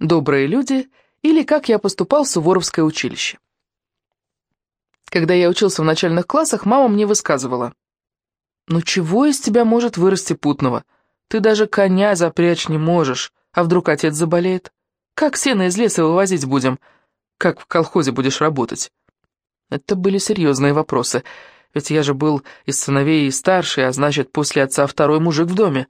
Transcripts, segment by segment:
Добрые люди или как я поступал в Суворовское училище. Когда я учился в начальных классах, мама мне высказывала. «Ну чего из тебя может вырасти путного? Ты даже коня запрячь не можешь, а вдруг отец заболеет? Как сено из леса вывозить будем? Как в колхозе будешь работать?» Это были серьезные вопросы, ведь я же был из сыновей и старший, а значит, после отца второй мужик в доме.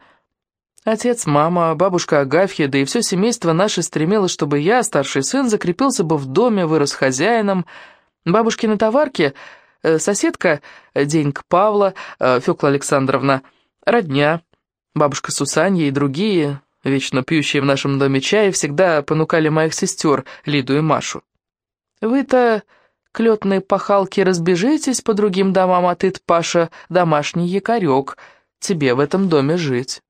Отец, мама, бабушка Агафья, да и все семейство наше стремилось, чтобы я, старший сын, закрепился бы в доме, вырос хозяином. Бабушкины товарки, э, соседка, э, Денька Павла, э, Фёкла Александровна, родня, бабушка Сусанья и другие, вечно пьющие в нашем доме чай, всегда понукали моих сестер, Лиду и Машу. «Вы-то, клетные пахалки, разбежитесь по другим домам, а ты Паша, домашний якорек, тебе в этом доме жить».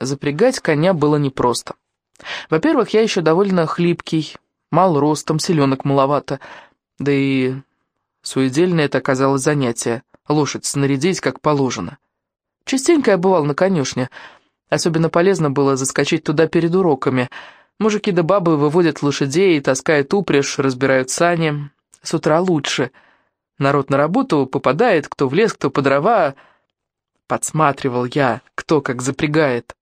Запрягать коня было непросто. Во-первых, я еще довольно хлипкий, мал ростом, селенок маловато, да и суедельное это оказалось занятие — лошадь снарядить как положено. Частенько я бывал на конюшне, особенно полезно было заскочить туда перед уроками. Мужики да бабы выводят лошадей, таскают упряжь, разбирают сани. С утра лучше. Народ на работу попадает, кто в лес, кто по дрова. Подсматривал я, кто как запрягает.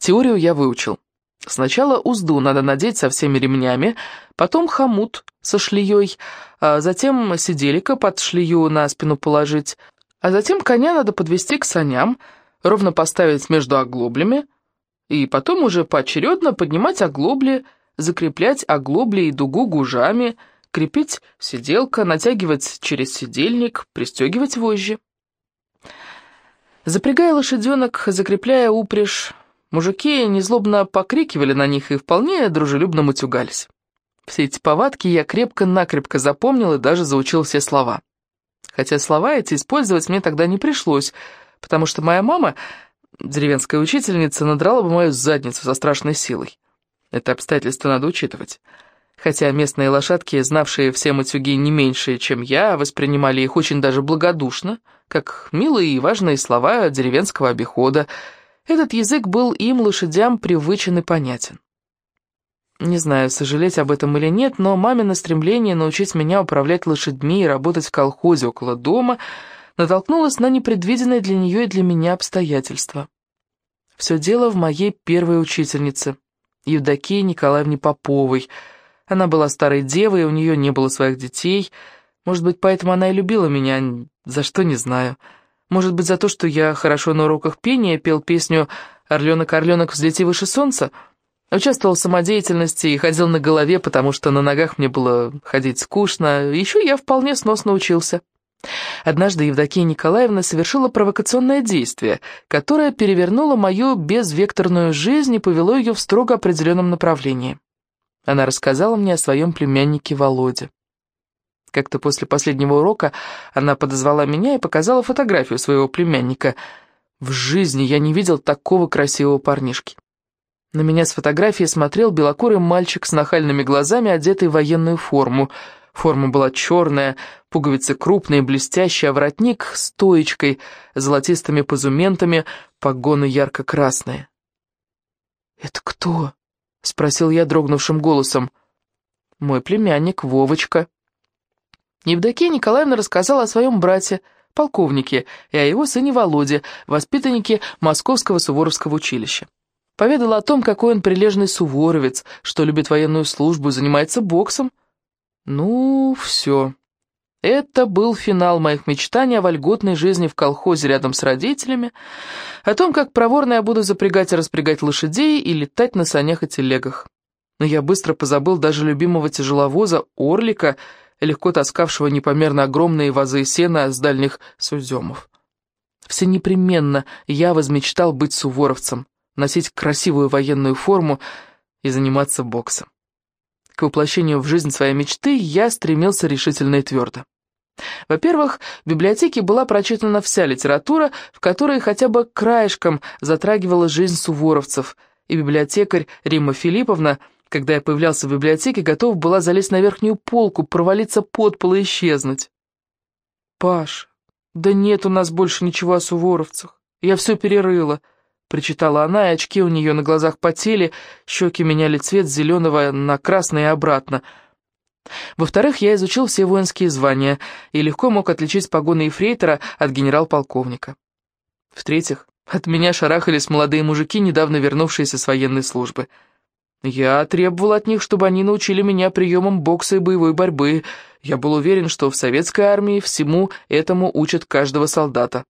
Теорию я выучил. Сначала узду надо надеть со всеми ремнями, потом хомут со шлеей, а затем сиделика под шлею на спину положить, а затем коня надо подвести к саням, ровно поставить между оглоблями, и потом уже поочередно поднимать оглобли, закреплять оглобли и дугу гужами, крепить сиделка, натягивать через сидельник, пристегивать вожжи. Запрягая лошаденок, закрепляя упряжь, Мужики незлобно покрикивали на них и вполне дружелюбно мутюгались. Все эти повадки я крепко-накрепко запомнил и даже заучил все слова. Хотя слова эти использовать мне тогда не пришлось, потому что моя мама, деревенская учительница, надрала бы мою задницу со страшной силой. Это обстоятельство надо учитывать. Хотя местные лошадки, знавшие все матюги не меньше, чем я, воспринимали их очень даже благодушно, как милые и важные слова деревенского обихода — этот язык был им, лошадям, привычен и понятен. Не знаю, сожалеть об этом или нет, но мамино стремление научить меня управлять лошадьми и работать в колхозе около дома натолкнулось на непредвиденное для нее и для меня обстоятельства. Все дело в моей первой учительнице, Евдокии Николаевне Поповой. Она была старой девой, у нее не было своих детей. Может быть, поэтому она и любила меня, за что не знаю. Может быть, за то, что я хорошо на уроках пения пел песню «Орленок, орленок, взлети выше солнца», участвовал в самодеятельности и ходил на голове, потому что на ногах мне было ходить скучно, еще я вполне сносно учился. Однажды Евдокия Николаевна совершила провокационное действие, которое перевернуло мою безвекторную жизнь и повело ее в строго определенном направлении. Она рассказала мне о своем племяннике Володе. Как-то после последнего урока она подозвала меня и показала фотографию своего племянника. В жизни я не видел такого красивого парнишки. На меня с фотографии смотрел белокурый мальчик с нахальными глазами, одетый в военную форму. Форма была черная, пуговицы крупные, блестящие, а воротник с стоечкой, золотистыми позументами, погоны ярко-красные. «Это кто?» — спросил я дрогнувшим голосом. «Мой племянник, Вовочка». Евдокия Николаевна рассказала о своем брате, полковнике, и о его сыне Володе, воспитаннике Московского Суворовского училища. Поведала о том, какой он прилежный суворовец, что любит военную службу занимается боксом. Ну, все. Это был финал моих мечтаний о вольготной жизни в колхозе рядом с родителями, о том, как проворно я буду запрягать и распрягать лошадей и летать на санях и телегах. Но я быстро позабыл даже любимого тяжеловоза, Орлика, легко таскавшего непомерно огромные вазы сена с дальних суземов. Все непременно я возмечтал быть суворовцем, носить красивую военную форму и заниматься боксом. К воплощению в жизнь своей мечты я стремился решительно и твердо. Во-первых, в библиотеке была прочитана вся литература, в которой хотя бы краешком затрагивала жизнь суворовцев, и библиотекарь Римма Филипповна – когда я появлялся в библиотеке, готов была залезть на верхнюю полку, провалиться под пол и исчезнуть. «Паш, да нет у нас больше ничего о суворовцах. Я все перерыла. причитала она, и очки у нее на глазах потели, щеки меняли цвет с зеленого на красный и обратно. Во-вторых, я изучил все воинские звания и легко мог отличить погоны ефрейтора от генерал-полковника. В-третьих, от меня шарахались молодые мужики, недавно вернувшиеся с военной службы. Я требовал от них, чтобы они научили меня приемам бокса и боевой борьбы. Я был уверен, что в советской армии всему этому учат каждого солдата.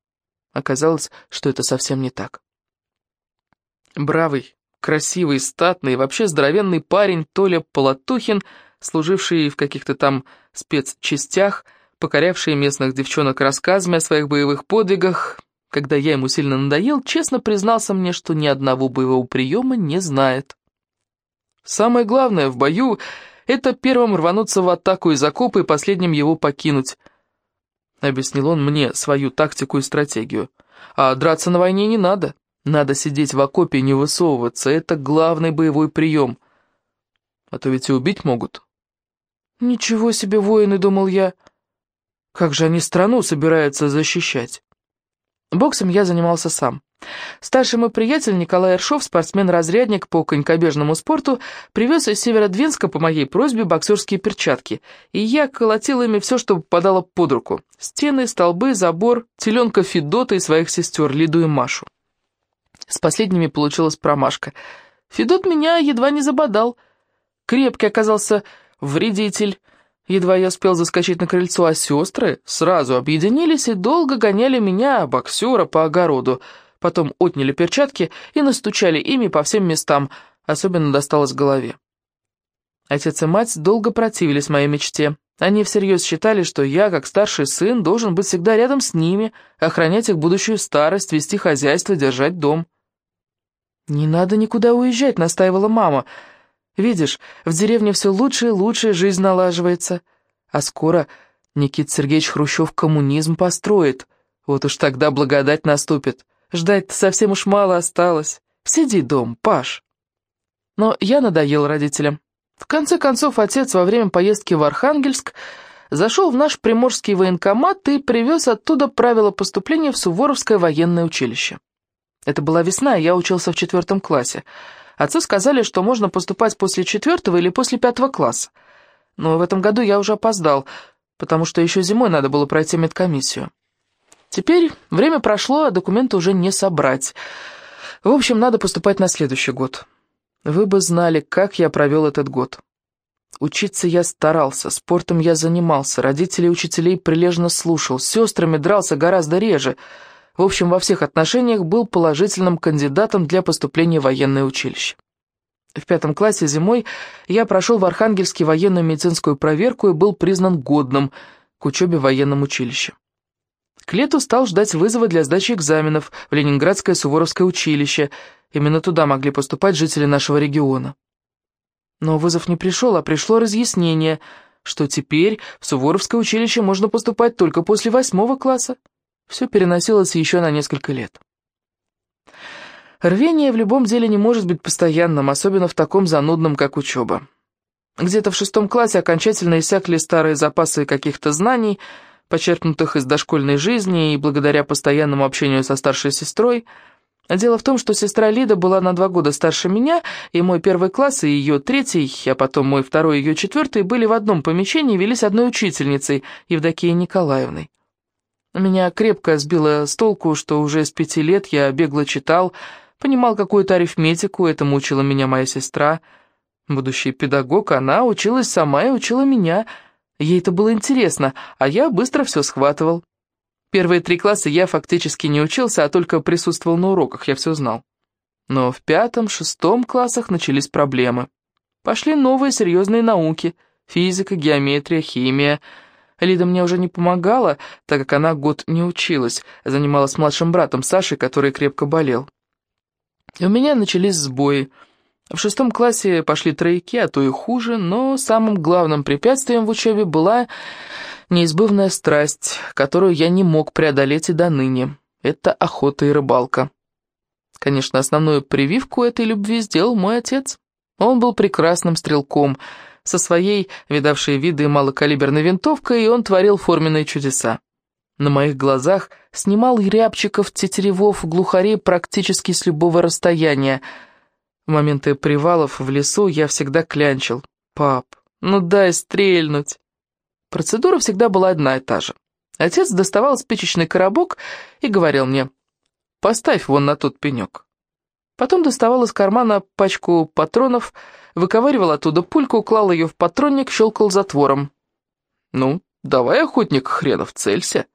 Оказалось, что это совсем не так. Бравый, красивый, статный, вообще здоровенный парень Толя Полотухин, служивший в каких-то там спецчастях, покорявший местных девчонок рассказами о своих боевых подвигах, когда я ему сильно надоел, честно признался мне, что ни одного боевого приема не знает. Самое главное в бою — это первым рвануться в атаку из окопа и последним его покинуть. Объяснил он мне свою тактику и стратегию. А драться на войне не надо. Надо сидеть в окопе и не высовываться. Это главный боевой прием. А то ведь и убить могут. Ничего себе воины, думал я. Как же они страну собираются защищать? Боксом я занимался сам. Старший мой приятель Николай Ершов, спортсмен-разрядник по конькобежному спорту, привез из Северодвинска по моей просьбе боксерские перчатки, и я колотил ими все, что попадало под руку. Стены, столбы, забор, теленка Федота и своих сестер Лиду и Машу. С последними получилась промашка. Федот меня едва не забодал. Крепкий оказался вредитель. Едва я успел заскочить на крыльцо, а сестры сразу объединились и долго гоняли меня, боксера, по огороду. Потом отняли перчатки и настучали ими по всем местам, особенно досталось голове. Отец и мать долго противились моей мечте. Они всерьез считали, что я, как старший сын, должен быть всегда рядом с ними, охранять их будущую старость, вести хозяйство, держать дом. «Не надо никуда уезжать», — настаивала мама. «Видишь, в деревне все лучше и лучше, жизнь налаживается. А скоро Никит Сергеевич Хрущев коммунизм построит. Вот уж тогда благодать наступит. Ждать-то совсем уж мало осталось. Сиди дом, Паш». Но я надоел родителям. В конце концов, отец во время поездки в Архангельск зашел в наш приморский военкомат и привез оттуда правила поступления в Суворовское военное училище. Это была весна, я учился в четвертом классе. Отцу сказали, что можно поступать после четвертого или после пятого класса. Но в этом году я уже опоздал, потому что еще зимой надо было пройти медкомиссию. Теперь время прошло, а документы уже не собрать. В общем, надо поступать на следующий год. Вы бы знали, как я провел этот год. Учиться я старался, спортом я занимался, родителей и учителей прилежно слушал, с сестрами дрался гораздо реже — в общем, во всех отношениях был положительным кандидатом для поступления в военное училище. В пятом классе зимой я прошел в Архангельске военную медицинскую проверку и был признан годным к учебе в военном училище. К лету стал ждать вызова для сдачи экзаменов в Ленинградское Суворовское училище. Именно туда могли поступать жители нашего региона. Но вызов не пришел, а пришло разъяснение, что теперь в Суворовское училище можно поступать только после восьмого класса. Все переносилось еще на несколько лет. Рвение в любом деле не может быть постоянным, особенно в таком занудном, как учеба. Где-то в шестом классе окончательно иссякли старые запасы каких-то знаний, почерпнутых из дошкольной жизни и благодаря постоянному общению со старшей сестрой. Дело в том, что сестра Лида была на два года старше меня, и мой первый класс и ее третий, а потом мой второй и ее четвертый были в одном помещении и велись одной учительницей, Евдокией Николаевной. Меня крепко сбило с толку, что уже с пяти лет я бегло читал, понимал какую-то арифметику, этому учила меня моя сестра. Будущий педагог, она училась сама и учила меня. Ей это было интересно, а я быстро все схватывал. Первые три класса я фактически не учился, а только присутствовал на уроках, я все знал. Но в пятом, шестом классах начались проблемы. Пошли новые серьезные науки — физика, геометрия, химия — Лида мне уже не помогала, так как она год не училась, занималась младшим братом Сашей, который крепко болел. И у меня начались сбои. В шестом классе пошли тройки, а то и хуже, но самым главным препятствием в учебе была неизбывная страсть, которую я не мог преодолеть и до ныне. Это охота и рыбалка. Конечно, основную прививку этой любви сделал мой отец. Он был прекрасным стрелком — со своей, видавшей виды малокалиберной винтовкой, и он творил форменные чудеса. На моих глазах снимал рябчиков, тетеревов, глухарей практически с любого расстояния. В моменты привалов в лесу я всегда клянчил. «Пап, ну дай стрельнуть!» Процедура всегда была одна и та же. Отец доставал спичечный коробок и говорил мне, «Поставь вон на тот пенек». Потом доставал из кармана пачку патронов, выковыривал оттуда пульку, клал ее в патронник, щелкал затвором. «Ну, давай, охотник хренов, целься».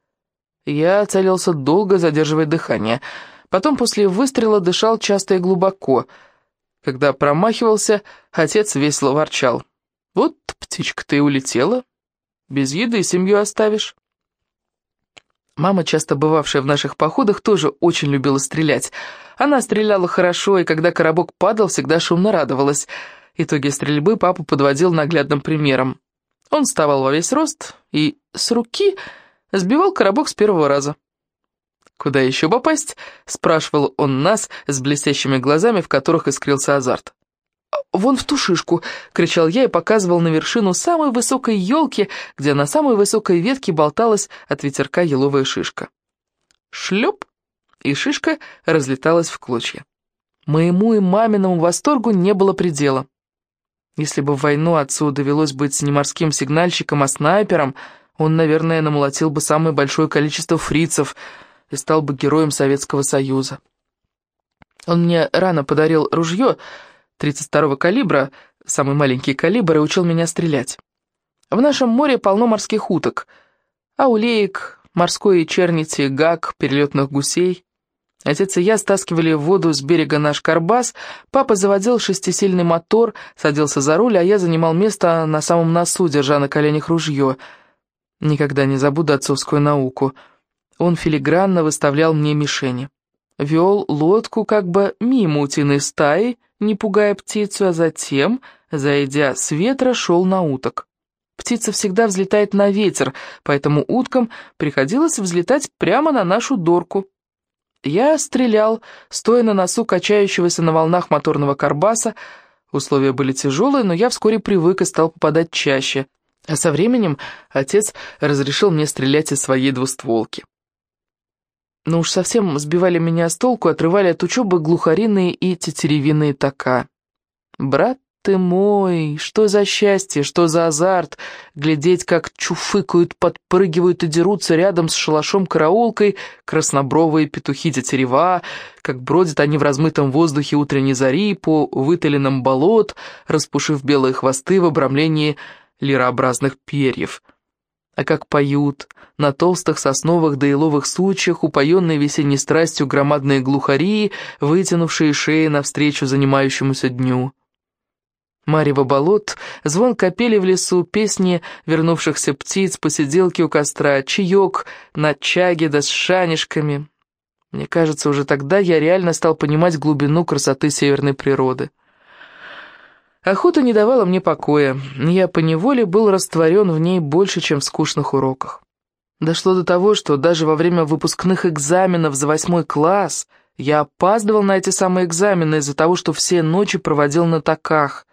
Я целился долго, задерживая дыхание. Потом после выстрела дышал часто и глубоко. Когда промахивался, отец весело ворчал. «Вот птичка ты улетела. Без еды семью оставишь». Мама, часто бывавшая в наших походах, тоже очень любила стрелять. Она стреляла хорошо, и когда коробок падал, всегда шумно радовалась. Итоги стрельбы папа подводил наглядным примером. Он вставал во весь рост и с руки Сбивал коробок с первого раза. «Куда еще попасть?» — спрашивал он нас с блестящими глазами, в которых искрился азарт. «Вон в ту шишку!» — кричал я и показывал на вершину самой высокой елки, где на самой высокой ветке болталась от ветерка еловая шишка. Шлеп! И шишка разлеталась в клочья. Моему и маминому восторгу не было предела. Если бы в войну отцу довелось быть не морским сигнальщиком, а снайпером — он, наверное, намолотил бы самое большое количество фрицев и стал бы героем Советского Союза. Он мне рано подарил ружье 32-го калибра, самый маленький калибр, и учил меня стрелять. В нашем море полно морских уток, аулеек, морской чернити, гак, перелетных гусей. Отец и я стаскивали в воду с берега наш карбас, папа заводил шестисильный мотор, садился за руль, а я занимал место на самом носу, держа на коленях ружье — Никогда не забуду отцовскую науку. Он филигранно выставлял мне мишени. Вел лодку как бы мимо утиной стаи, не пугая птицу, а затем, зайдя с ветра, шел на уток. Птица всегда взлетает на ветер, поэтому уткам приходилось взлетать прямо на нашу дорку. Я стрелял, стоя на носу качающегося на волнах моторного карбаса. Условия были тяжелые, но я вскоре привык и стал попадать чаще. А со временем отец разрешил мне стрелять из своей двустволки. Но уж совсем сбивали меня с толку, отрывали от учебы глухариные и тетеревиные така. Брат ты мой, что за счастье, что за азарт, глядеть, как чуфыкают, подпрыгивают и дерутся рядом с шалашом-караулкой краснобровые петухи-тетерева, как бродят они в размытом воздухе утренней зари по вытоленным болот, распушив белые хвосты в обрамлении лирообразных перьев. А как поют на толстых сосновых да еловых сучьях, упоенные весенней страстью громадные глухари, вытянувшие шеи навстречу занимающемуся дню. Марево болот, звон капели в лесу, песни вернувшихся птиц, посиделки у костра, чаек на чаге да с шанишками. Мне кажется, уже тогда я реально стал понимать глубину красоты северной природы. Охота не давала мне покоя, я поневоле был растворен в ней больше, чем в скучных уроках. Дошло до того, что даже во время выпускных экзаменов за восьмой класс я опаздывал на эти самые экзамены из-за того, что все ночи проводил на таках,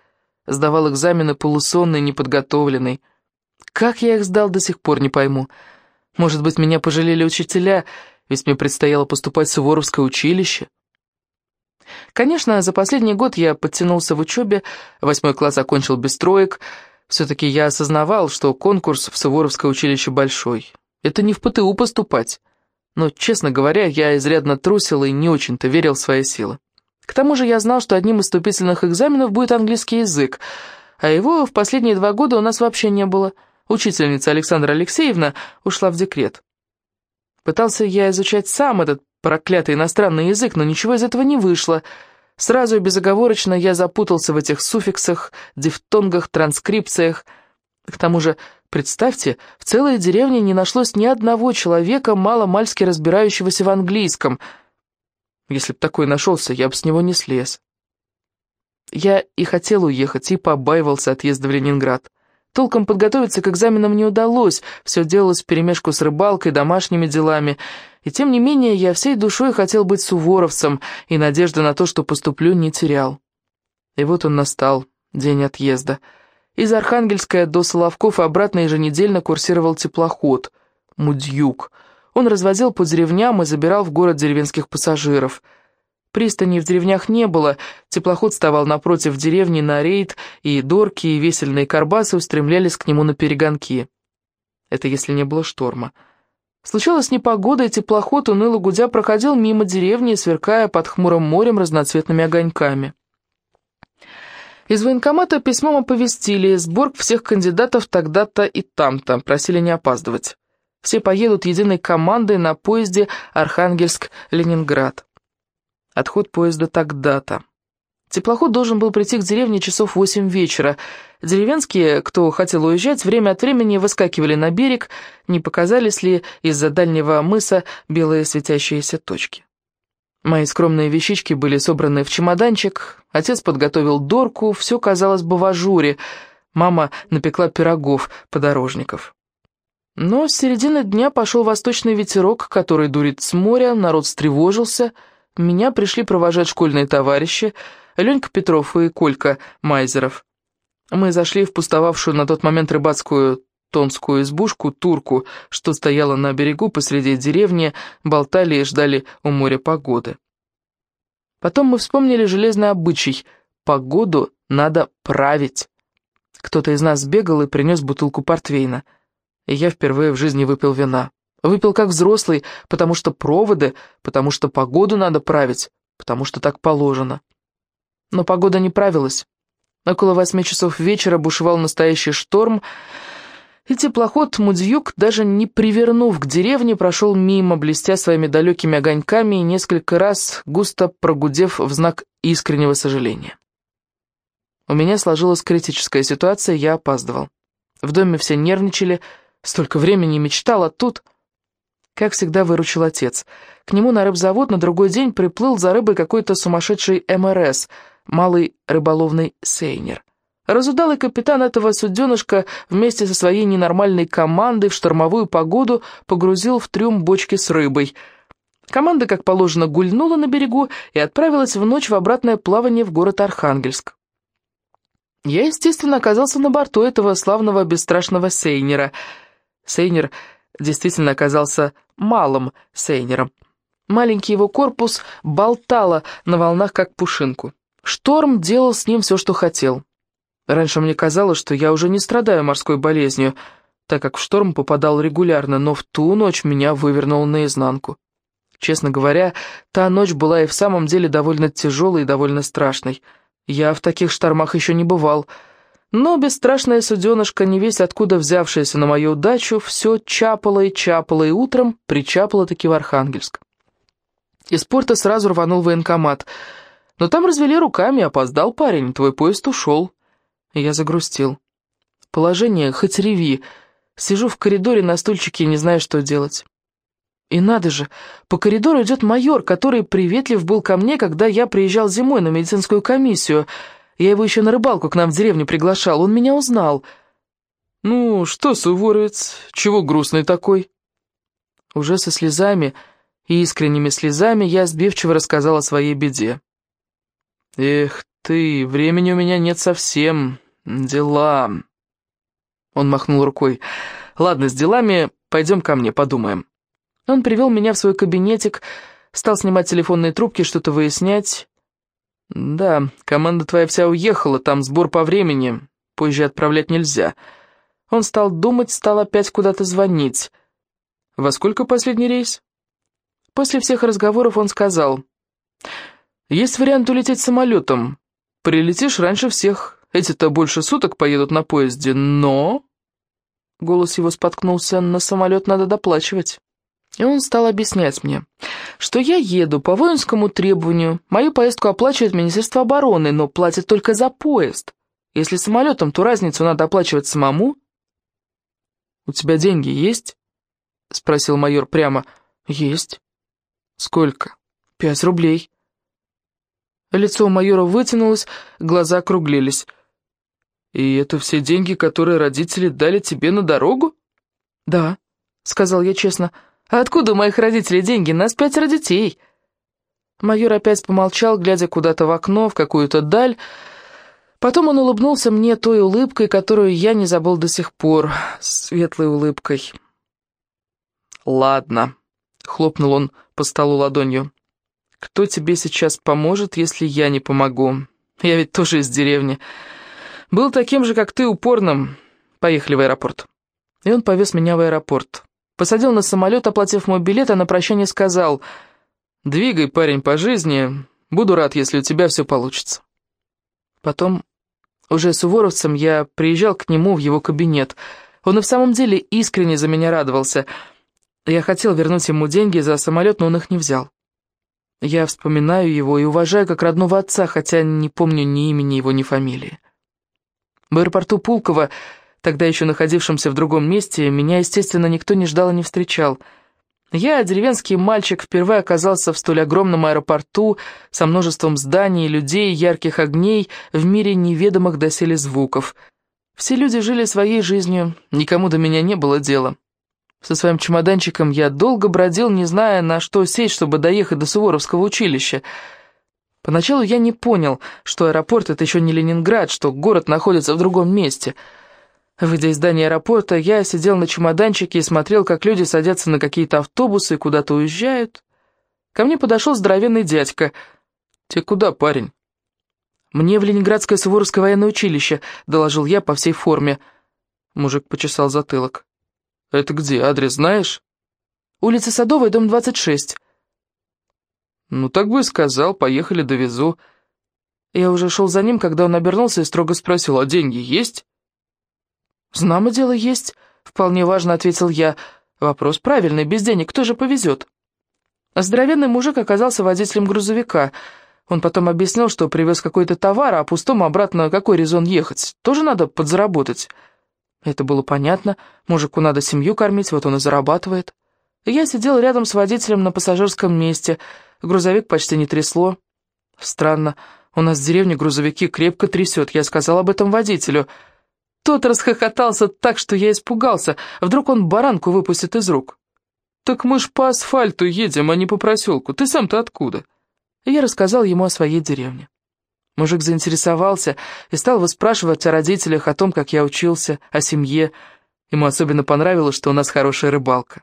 сдавал экзамены полусонный, неподготовленный. Как я их сдал, до сих пор не пойму. Может быть, меня пожалели учителя, ведь мне предстояло поступать в Суворовское училище. Конечно, за последний год я подтянулся в учебе, восьмой класс окончил без троек. Все-таки я осознавал, что конкурс в Суворовское училище большой. Это не в ПТУ поступать. Но, честно говоря, я изрядно трусил и не очень-то верил в свои силы. К тому же я знал, что одним из вступительных экзаменов будет английский язык, а его в последние два года у нас вообще не было. Учительница Александра Алексеевна ушла в декрет. Пытался я изучать сам этот проклятый иностранный язык, но ничего из этого не вышло. Сразу и безоговорочно я запутался в этих суффиксах, дифтонгах, транскрипциях. К тому же, представьте, в целой деревне не нашлось ни одного человека, мало-мальски разбирающегося в английском. Если б такой нашелся, я бы с него не слез. Я и хотел уехать, и побаивался отъезда в Ленинград. Толком подготовиться к экзаменам не удалось, все делалось вперемешку с рыбалкой, домашними делами. И тем не менее, я всей душой хотел быть суворовцем, и надежды на то, что поступлю, не терял. И вот он настал, день отъезда. Из Архангельска до Соловков и обратно еженедельно курсировал теплоход «Мудьюк». Он развозил по деревням и забирал в город деревенских пассажиров. Пристани в деревнях не было, теплоход вставал напротив деревни на рейд, и дорки и весельные карбасы устремлялись к нему на перегонки. Это если не было шторма. Случалась непогода, и теплоход, уныло гудя, проходил мимо деревни, сверкая под хмурым морем разноцветными огоньками. Из военкомата письмом оповестили сбор всех кандидатов тогда-то и там-то, просили не опаздывать. Все поедут единой командой на поезде Архангельск-Ленинград. Отход поезда тогда-то. Теплоход должен был прийти к деревне часов восемь вечера. Деревенские, кто хотел уезжать, время от времени выскакивали на берег, не показались ли из-за дальнего мыса белые светящиеся точки. Мои скромные вещички были собраны в чемоданчик, отец подготовил дорку, все казалось бы в ажуре, мама напекла пирогов подорожников. Но с середины дня пошел восточный ветерок, который дурит с моря, народ встревожился, меня пришли провожать школьные товарищи — Ленька Петров и Колька Майзеров. Мы зашли в пустовавшую на тот момент рыбацкую тонскую избушку, турку, что стояла на берегу посреди деревни, болтали и ждали у моря погоды. Потом мы вспомнили железный обычай — погоду надо править. Кто-то из нас бегал и принес бутылку портвейна, и я впервые в жизни выпил вина. Выпил как взрослый, потому что проводы, потому что погоду надо править, потому что так положено. Но погода не правилась. Около восьми часов вечера бушевал настоящий шторм, и теплоход Мудзюк, даже не привернув к деревне, прошел мимо, блестя своими далекими огоньками и несколько раз густо прогудев в знак искреннего сожаления. У меня сложилась критическая ситуация, я опаздывал. В доме все нервничали, столько времени мечтал, а тут... Как всегда, выручил отец. К нему на рыбзавод на другой день приплыл за рыбой какой-то сумасшедший МРС — малый рыболовный сейнер. Разудалый капитан этого суденышка вместе со своей ненормальной командой в штормовую погоду погрузил в трюм бочки с рыбой. Команда, как положено, гульнула на берегу и отправилась в ночь в обратное плавание в город Архангельск. Я, естественно, оказался на борту этого славного бесстрашного сейнера. Сейнер действительно оказался малым сейнером. Маленький его корпус болтало на волнах, как пушинку. Шторм делал с ним все, что хотел. Раньше мне казалось, что я уже не страдаю морской болезнью, так как в шторм попадал регулярно, но в ту ночь меня вывернуло наизнанку. Честно говоря, та ночь была и в самом деле довольно тяжелой и довольно страшной. Я в таких штормах еще не бывал. Но бесстрашная суденышка, не весь откуда взявшаяся на мою удачу, все чапало и чапало, и утром причапало-таки в Архангельск. Из порта сразу рванул военкомат — но там развели руками, опоздал парень, твой поезд ушел. я загрустил. Положение, хоть реви. Сижу в коридоре на стульчике и не знаю, что делать. И надо же, по коридору идет майор, который приветлив был ко мне, когда я приезжал зимой на медицинскую комиссию. Я его еще на рыбалку к нам в деревню приглашал, он меня узнал. «Ну, что, суворовец, чего грустный такой?» Уже со слезами и искренними слезами я сбивчиво рассказал о своей беде. «Эх ты, времени у меня нет совсем. Дела...» Он махнул рукой. «Ладно, с делами пойдем ко мне, подумаем». Он привел меня в свой кабинетик, стал снимать телефонные трубки, что-то выяснять. «Да, команда твоя вся уехала, там сбор по времени, позже отправлять нельзя». Он стал думать, стал опять куда-то звонить. «Во сколько последний рейс?» После всех разговоров он сказал... Есть вариант улететь самолетом. Прилетишь раньше всех. Эти-то больше суток поедут на поезде, но...» Голос его споткнулся, на самолет надо доплачивать. И он стал объяснять мне, что я еду по воинскому требованию, мою поездку оплачивает Министерство обороны, но платит только за поезд. Если самолетом, то разницу надо оплачивать самому. «У тебя деньги есть?» — спросил майор прямо. «Есть». «Сколько?» «Пять рублей». Лицо майора вытянулось, глаза округлились. «И это все деньги, которые родители дали тебе на дорогу?» «Да», — сказал я честно. «А откуда у моих родителей деньги? Нас пятеро детей». Майор опять помолчал, глядя куда-то в окно, в какую-то даль. Потом он улыбнулся мне той улыбкой, которую я не забыл до сих пор, светлой улыбкой. «Ладно», Хлопнул он по столу ладонью. «Кто тебе сейчас поможет, если я не помогу? Я ведь тоже из деревни. Был таким же, как ты, упорным. Поехали в аэропорт». И он повез меня в аэропорт. Посадил на самолет, оплатив мой билет, а на прощание сказал, «Двигай, парень, по жизни. Буду рад, если у тебя все получится». Потом, уже с уворовцем, я приезжал к нему в его кабинет. Он и в самом деле искренне за меня радовался — я хотел вернуть ему деньги за самолет, но он их не взял. Я вспоминаю его и уважаю как родного отца, хотя не помню ни имени его, ни фамилии. В аэропорту Пулково, тогда еще находившемся в другом месте, меня, естественно, никто не ждал и не встречал. Я, деревенский мальчик, впервые оказался в столь огромном аэропорту со множеством зданий, людей, ярких огней, в мире неведомых доселе звуков. Все люди жили своей жизнью, никому до меня не было дела. Со своим чемоданчиком я долго бродил, не зная, на что сесть, чтобы доехать до Суворовского училища. Поначалу я не понял, что аэропорт — это еще не Ленинград, что город находится в другом месте. Выйдя из здания аэропорта, я сидел на чемоданчике и смотрел, как люди садятся на какие-то автобусы и куда-то уезжают. Ко мне подошел здоровенный дядька. «Ты куда, парень?» «Мне в Ленинградское Суворовское военное училище», — доложил я по всей форме. Мужик почесал затылок. «Это где? Адрес знаешь?» «Улица Садовая, дом 26». «Ну, так бы и сказал. Поехали, довезу». Я уже шел за ним, когда он обернулся и строго спросил, «А деньги есть?» «Знамо дело есть», — вполне важно ответил я. «Вопрос правильный, без денег кто же повезет?» Здоровенный мужик оказался водителем грузовика. Он потом объяснил, что привез какой-то товар, а пустому обратно какой резон ехать? Тоже надо подзаработать. Это было понятно. Мужику надо семью кормить, вот он и зарабатывает. Я сидел рядом с водителем на пассажирском месте. Грузовик почти не трясло. Странно, у нас в деревне грузовики крепко трясет. Я сказал об этом водителю. Тот расхохотался так, что я испугался. Вдруг он баранку выпустит из рук. «Так мы ж по асфальту едем, а не по проселку. Ты сам-то откуда?» я рассказал ему о своей деревне. Мужик заинтересовался и стал выспрашивать о родителях, о том, как я учился, о семье. Ему особенно понравилось, что у нас хорошая рыбалка.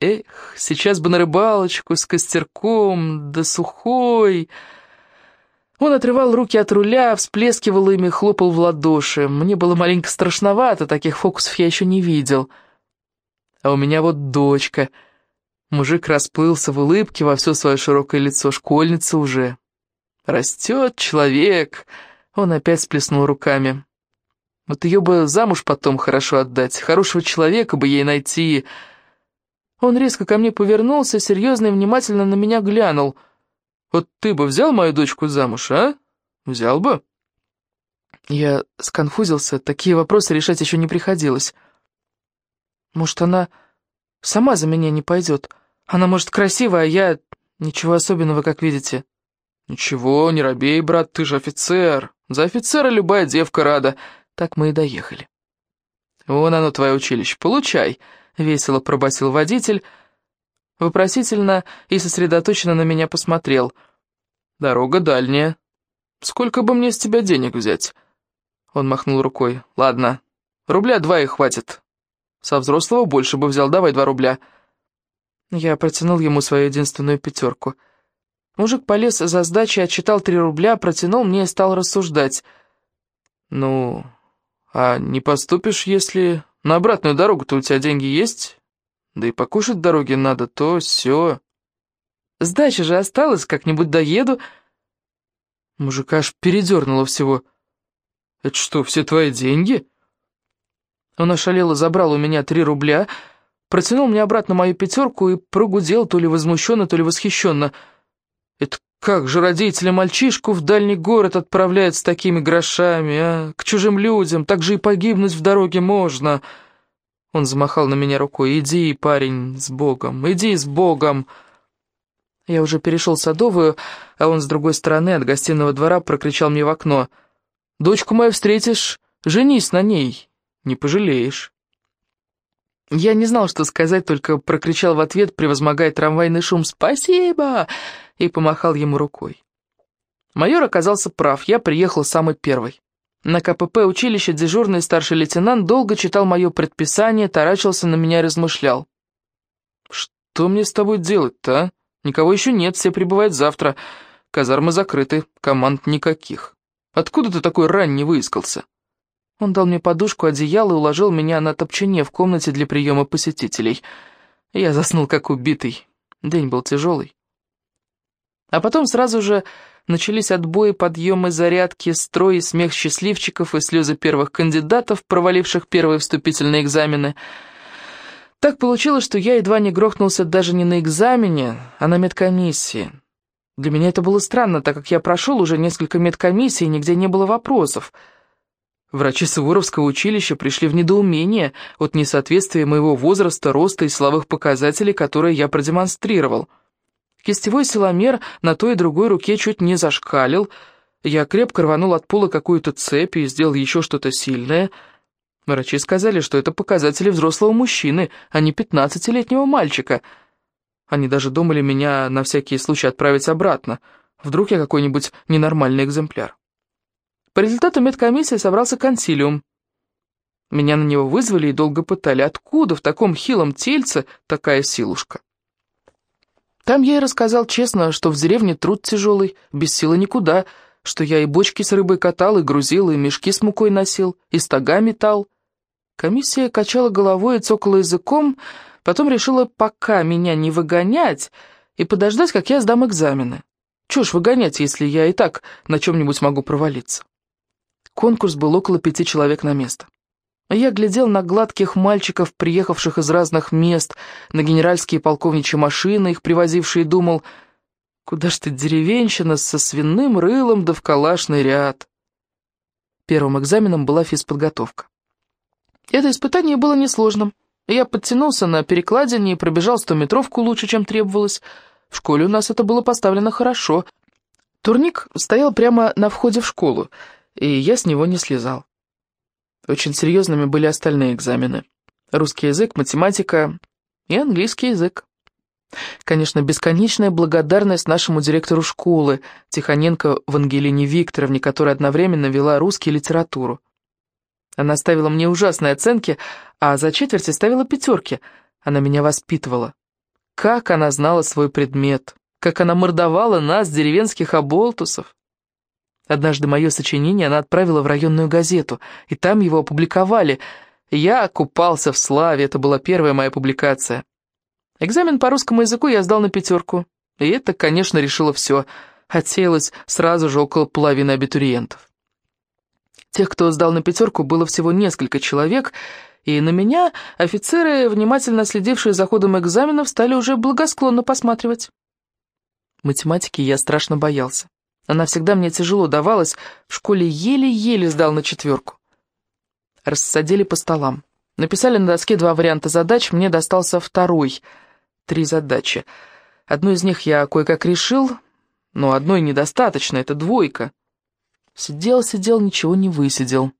Эх, сейчас бы на рыбалочку с костерком, да сухой... Он отрывал руки от руля, всплескивал ими, хлопал в ладоши. Мне было маленько страшновато, таких фокусов я еще не видел. А у меня вот дочка. Мужик расплылся в улыбке во все свое широкое лицо, школьница уже. Растет человек. Он опять сплеснул руками. Вот ее бы замуж потом хорошо отдать, хорошего человека бы ей найти. Он резко ко мне повернулся, серьезно и внимательно на меня глянул. Вот ты бы взял мою дочку замуж, а? Взял бы? Я сконфузился, такие вопросы решать еще не приходилось. Может, она сама за меня не пойдет? Она, может, красивая, а я... Ничего особенного, как видите. «Ничего, не робей, брат, ты же офицер. За офицера любая девка рада». Так мы и доехали. «Вон оно, твое училище, получай», — весело пробасил водитель, вопросительно и сосредоточенно на меня посмотрел. «Дорога дальняя. Сколько бы мне с тебя денег взять?» Он махнул рукой. «Ладно, рубля два и хватит. Со взрослого больше бы взял, давай два рубля». Я протянул ему свою единственную пятерку — Мужик полез за сдачей, отчитал три рубля, протянул мне и стал рассуждать. «Ну, а не поступишь, если на обратную дорогу-то у тебя деньги есть? Да и покушать дороги надо, то все. Сдача же осталась, как-нибудь доеду». Мужика аж передернуло всего. «Это что, все твои деньги?» Он ошалело забрал у меня три рубля, протянул мне обратно мою пятерку и прогудел то ли возмущенно, то ли восхищенно – это как же родители мальчишку в дальний город отправляют с такими грошами, а? К чужим людям, так же и погибнуть в дороге можно. Он замахал на меня рукой. «Иди, парень, с Богом, иди с Богом!» Я уже перешел Садовую, а он с другой стороны от гостиного двора прокричал мне в окно. «Дочку мою встретишь, женись на ней, не пожалеешь». Я не знал, что сказать, только прокричал в ответ, превозмогая трамвайный шум «Спасибо!» и помахал ему рукой. Майор оказался прав, я приехал самый первый. На КПП училище дежурный старший лейтенант долго читал мое предписание, таращился на меня и размышлял. что мне с тобой делать-то, а? Никого еще нет, все прибывают завтра. Казармы закрыты, команд никаких. Откуда ты такой ранний выискался?» Он дал мне подушку, одеяло и уложил меня на топчине в комнате для приема посетителей. Я заснул как убитый. День был тяжелый. А потом сразу же начались отбои, подъемы, зарядки, строй смех счастливчиков и слезы первых кандидатов, проваливших первые вступительные экзамены. Так получилось, что я едва не грохнулся даже не на экзамене, а на медкомиссии. Для меня это было странно, так как я прошел уже несколько медкомиссий, и нигде не было вопросов. Врачи Суворовского училища пришли в недоумение от несоответствия моего возраста, роста и силовых показателей, которые я продемонстрировал. Кистевой силомер на той и другой руке чуть не зашкалил. Я крепко рванул от пола какую-то цепь и сделал еще что-то сильное. Врачи сказали, что это показатели взрослого мужчины, а не пятнадцатилетнего мальчика. Они даже думали меня на всякий случай отправить обратно. Вдруг я какой-нибудь ненормальный экземпляр. По результату медкомиссии собрался консилиум. Меня на него вызвали и долго пытали, откуда в таком хилом тельце такая силушка. Там я и рассказал честно, что в деревне труд тяжелый, без силы никуда, что я и бочки с рыбой катал, и грузил, и мешки с мукой носил, и стога метал. Комиссия качала головой и цокала языком, потом решила пока меня не выгонять и подождать, как я сдам экзамены. Чего ж выгонять, если я и так на чем-нибудь могу провалиться? Конкурс был около пяти человек на место. Я глядел на гладких мальчиков, приехавших из разных мест, на генеральские полковничьи машины, их привозившие, и думал, куда ж ты, деревенщина, со свиным рылом да в калашный ряд. Первым экзаменом была физподготовка. Это испытание было несложным. Я подтянулся на перекладине и пробежал стометровку лучше, чем требовалось. В школе у нас это было поставлено хорошо. Турник стоял прямо на входе в школу, и я с него не слезал. Очень серьезными были остальные экзамены. Русский язык, математика и английский язык. Конечно, бесконечная благодарность нашему директору школы, Тихоненко Вангелине Викторовне, которая одновременно вела русский и литературу. Она ставила мне ужасные оценки, а за четверти ставила пятерки. Она меня воспитывала. Как она знала свой предмет, как она мордовала нас, деревенских оболтусов. Однажды мое сочинение она отправила в районную газету, и там его опубликовали. Я купался в славе, это была первая моя публикация. Экзамен по русскому языку я сдал на пятерку, и это, конечно, решило все. Отсеялось сразу же около половины абитуриентов. Тех, кто сдал на пятерку, было всего несколько человек, и на меня офицеры, внимательно следившие за ходом экзаменов, стали уже благосклонно посматривать. Математики я страшно боялся. Она всегда мне тяжело давалась, в школе еле-еле сдал на четверку. Рассадили по столам. Написали на доске два варианта задач, мне достался второй. Три задачи. Одну из них я кое-как решил, но одной недостаточно, это двойка. Сидел-сидел, ничего не высидел.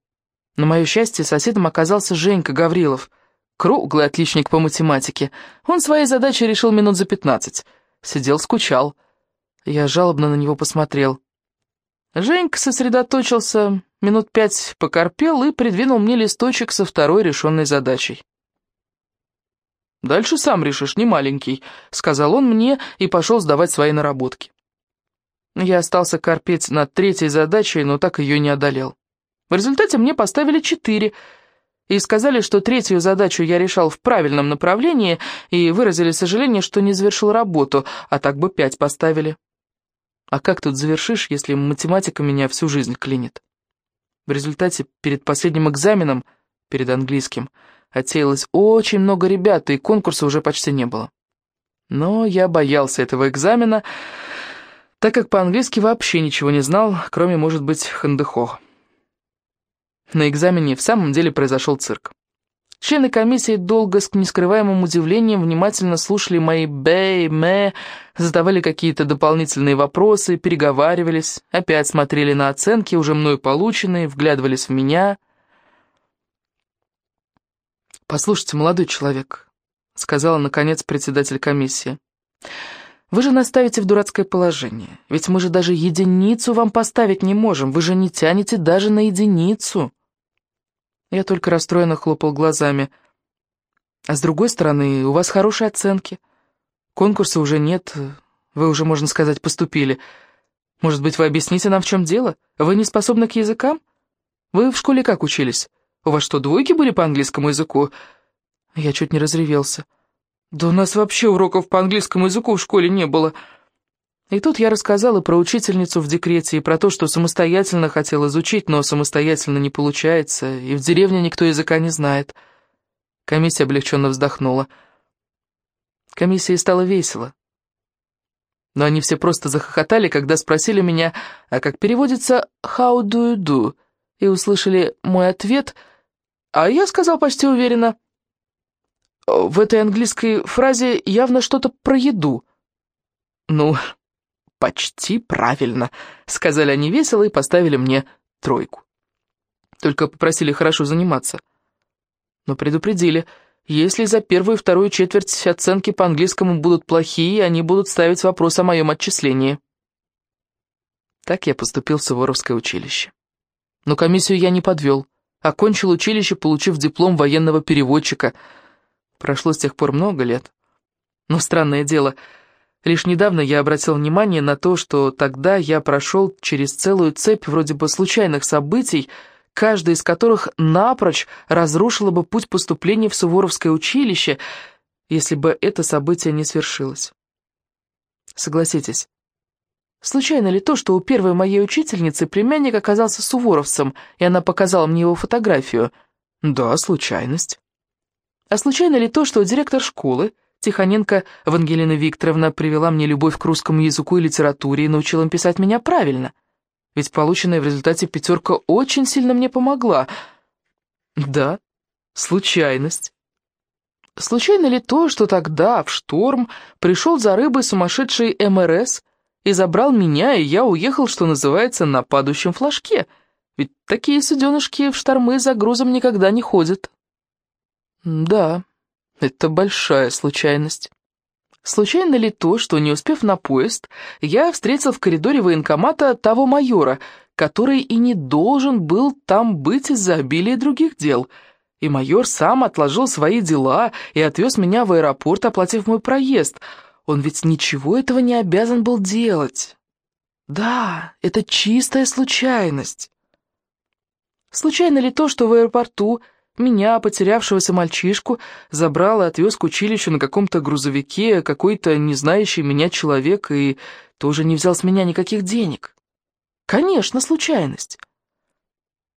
На мое счастье, соседом оказался Женька Гаврилов, круглый отличник по математике. Он свои задачи решил минут за пятнадцать. Сидел, скучал. Я жалобно на него посмотрел. Женька сосредоточился, минут пять покорпел и придвинул мне листочек со второй решенной задачей. «Дальше сам решишь, не маленький», — сказал он мне и пошел сдавать свои наработки. Я остался корпеть над третьей задачей, но так ее не одолел. В результате мне поставили четыре — и сказали, что третью задачу я решал в правильном направлении, и выразили сожаление, что не завершил работу, а так бы пять поставили. А как тут завершишь, если математика меня всю жизнь клинит? В результате перед последним экзаменом, перед английским, отсеялось очень много ребят, и конкурса уже почти не было. Но я боялся этого экзамена, так как по-английски вообще ничего не знал, кроме, может быть, хандыхо. На экзамене в самом деле произошел цирк. Члены комиссии долго с нескрываемым удивлением внимательно слушали мои «бэй», «мэ», задавали какие-то дополнительные вопросы, переговаривались, опять смотрели на оценки, уже мною полученные, вглядывались в меня. «Послушайте, молодой человек», — сказала, наконец, председатель комиссии, — «вы же наставите в дурацкое положение, ведь мы же даже единицу вам поставить не можем, вы же не тянете даже на единицу». Я только расстроенно хлопал глазами. А с другой стороны, у вас хорошие оценки. Конкурса уже нет, вы уже, можно сказать, поступили. Может быть, вы объясните нам, в чем дело? Вы не способны к языкам? Вы в школе как учились? У вас что, двойки были по английскому языку?» Я чуть не разревелся. «Да у нас вообще уроков по английскому языку в школе не было». И тут я рассказала про учительницу в декрете и про то, что самостоятельно хотел изучить, но самостоятельно не получается, и в деревне никто языка не знает. Комиссия облегченно вздохнула. Комиссии стало весело. Но они все просто захохотали, когда спросили меня, а как переводится «how do you do?» и услышали мой ответ, а я сказал почти уверенно. В этой английской фразе явно что-то про еду. Ну, «Почти правильно», — сказали они весело и поставили мне тройку. Только попросили хорошо заниматься. Но предупредили, если за первую и вторую четверть оценки по английскому будут плохие, они будут ставить вопрос о моем отчислении. Так я поступил в Суворовское училище. Но комиссию я не подвел. Окончил училище, получив диплом военного переводчика. Прошло с тех пор много лет. Но странное дело — Лишь недавно я обратил внимание на то, что тогда я прошел через целую цепь вроде бы случайных событий, каждая из которых напрочь разрушила бы путь поступления в Суворовское училище, если бы это событие не свершилось. Согласитесь, случайно ли то, что у первой моей учительницы племянник оказался суворовцем, и она показала мне его фотографию? Да, случайность. А случайно ли то, что директор школы, Тихоненко Вангелина Викторовна привела мне любовь к русскому языку и литературе и научила писать меня правильно. Ведь полученная в результате пятерка очень сильно мне помогла. Да, случайность. Случайно ли то, что тогда, в шторм, пришел за рыбой сумасшедший МРС и забрал меня, и я уехал, что называется, на падающем флажке? Ведь такие суденышки в штормы за грузом никогда не ходят. Да, это большая случайность. Случайно ли то, что, не успев на поезд, я встретил в коридоре военкомата того майора, который и не должен был там быть из-за обилия других дел, и майор сам отложил свои дела и отвез меня в аэропорт, оплатив мой проезд. Он ведь ничего этого не обязан был делать. Да, это чистая случайность. Случайно ли то, что в аэропорту меня, потерявшегося мальчишку, забрал и отвез к училищу на каком-то грузовике какой-то не знающий меня человек и тоже не взял с меня никаких денег. Конечно, случайность.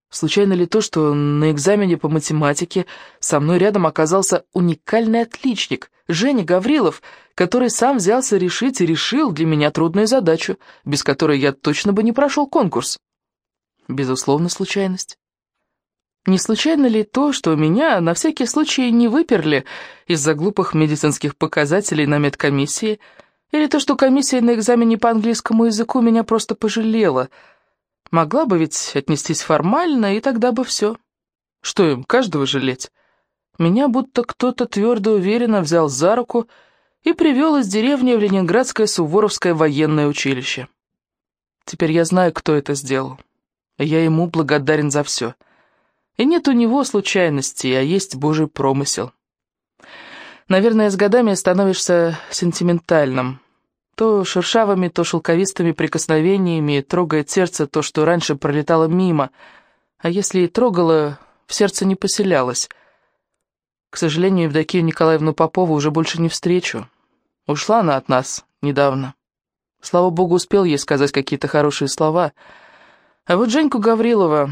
Случайно ли то, что на экзамене по математике со мной рядом оказался уникальный отличник, Женя Гаврилов, который сам взялся решить и решил для меня трудную задачу, без которой я точно бы не прошел конкурс? Безусловно, случайность. Не случайно ли то, что меня на всякий случай не выперли из-за глупых медицинских показателей на медкомиссии, или то, что комиссия на экзамене по английскому языку меня просто пожалела? Могла бы ведь отнестись формально, и тогда бы все. Что им, каждого жалеть? Меня будто кто-то твердо уверенно взял за руку и привел из деревни в Ленинградское Суворовское военное училище. Теперь я знаю, кто это сделал. Я ему благодарен за все. И нет у него случайностей, а есть Божий промысел. Наверное, с годами становишься сентиментальным. То шершавыми, то шелковистыми прикосновениями трогает сердце то, что раньше пролетало мимо, а если и трогало, в сердце не поселялось. К сожалению, Евдокию Николаевну Попову уже больше не встречу. Ушла она от нас недавно. Слава богу, успел ей сказать какие-то хорошие слова. А вот Женьку Гаврилова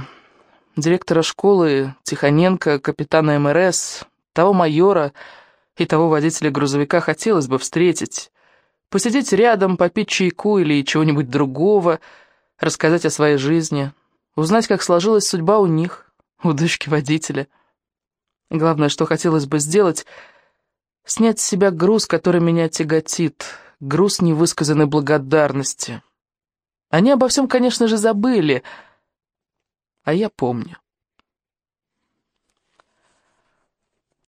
директора школы, Тихоненко, капитана МРС, того майора и того водителя грузовика хотелось бы встретить, посидеть рядом, попить чайку или чего-нибудь другого, рассказать о своей жизни, узнать, как сложилась судьба у них, у дочки водителя. Главное, что хотелось бы сделать, снять с себя груз, который меня тяготит, груз невысказанной благодарности. Они обо всем, конечно же, забыли, — а я помню.